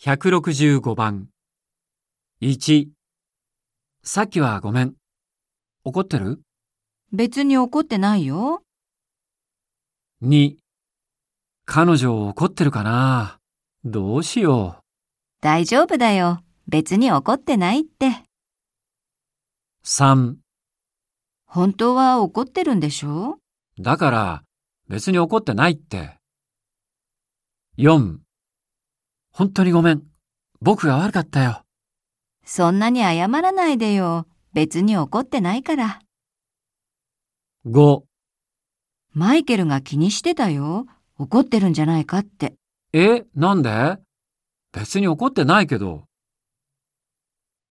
165番。1。さっきはごめん。怒ってる？別に怒ってないよ。?2。彼女怒ってるかな？どうしよ大丈夫だよ。別に怒ってないって。う。3。本当は怒ってるんでしょ？だから別に怒ってないって。4。本当にごめん。僕が悪かったよ。そんなに謝らないでよ。別に怒ってないから。5。マイケルが気にしてたよ。怒ってるんじゃないかって。え、なんで？別に怒ってないけど。